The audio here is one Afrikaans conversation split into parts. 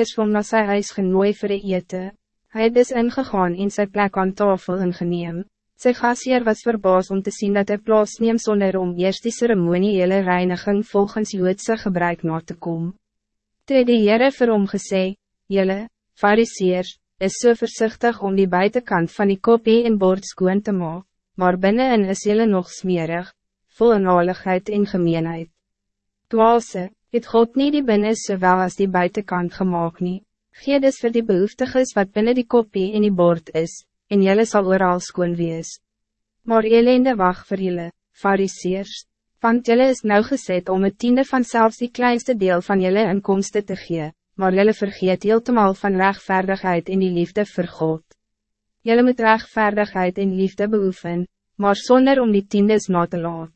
is om na sy huis genooi vir die ete. Hy het dus ingegaan en sy plek aan tafel ingeneem. Sy gasheer was verbaas om te zien dat hij plaasneem sonder om eerst die ceremoniële reiniging volgens Joodse gebruik na te kom. Toe het die Heere vir hom gesê, Jylle, fariseers, is so voorzichtig om die buitenkant van die kopie en bord skoon te maken, maar binnenin is jylle nog smerig, vol inhaligheid en gemeenheid. Dwaalse, het God niet die binnen zowel als die buitenkant gemaakt nie, gee dus vir die behoeftiges wat binnen die kopie en die bord is, en jylle sal ooral skoon wees. Maar elende wacht vir jylle, fariseers, want jylle is nou gezet om het tiende van zelfs die kleinste deel van jylle inkomsten te gee, maar jylle vergeet heeltemal van rechtvaardigheid en die liefde vir God. Jylle moet rechtvaardigheid en liefde beoefen, maar zonder om die tiendes na te laat.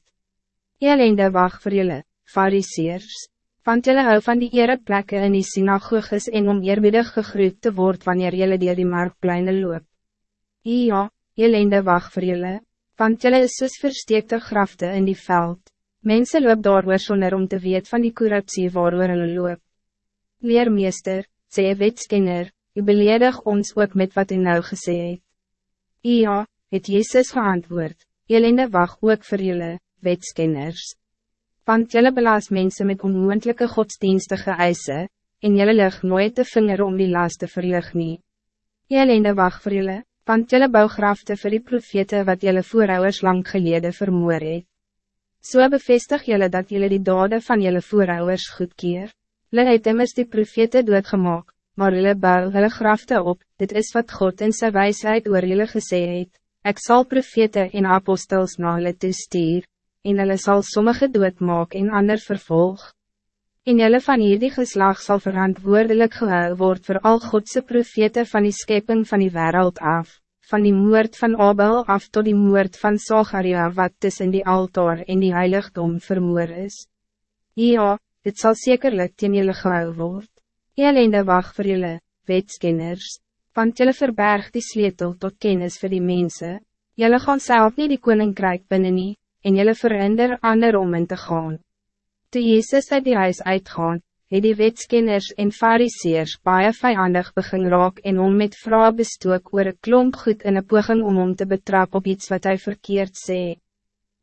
Elende wacht vir jylle, fariseers, want jylle hou van die ereplekke in die synagoges en om eerbiedig gegroet te word wanneer jylle dier die marktpleine loop. Ja, elende wacht voor jullie, want jullie is soos versteekte grafte in die veld. Mensen loop daar oor sonder om te weet van die corruptie waarover hulle loop. Leermeester, sê wetskenner, u beledig ons ook met wat u nou gesê het. Ja, het Jezus geantwoord, elende wacht ook voor jullie, wetskenners. Want jullie belaas mensen met onmoendelijke godsdienstige eisen, en jullie lig nooit de vinger om die last te verlig nie. Elende wacht voor jullie want jylle bou grafte vir die profete wat jylle voorouders lang gelede vermoor het. So bevestig jylle dat jylle die dade van jylle voorouders goedkeer. Hulle het immers die profete doodgemaak, maar jylle bou hulle grafte op, dit is wat God in sy wijsheid oor jylle gesê het, ek sal profete en apostels na hulle toestuur, en hulle sal sommige doodmaak en ander vervolg. En jylle van hierdie geslag zal verantwoordelijk gehou word voor al Godse profete van die schepping van die wereld af, van die moord van Abel af tot die moord van Zacharia wat tussen die altaar en die heiligdom vermoor is. Ja, dit zal zekerlijk teen jylle gehou word. Elende wacht voor jylle, wetskenners, want jylle verberg die sleutel tot kennis voor die mensen. Jylle gaan zelf niet die koninkrijk binnen nie, en jylle verhinder ander om in te gaan. Toe Jezus uit die huis uitgaan, het die wetskenners en fariseers baie vijandig begin raak en om met vraag bestook oor een klomp goed in een poging om om te betrap op iets wat hij verkeerd zei.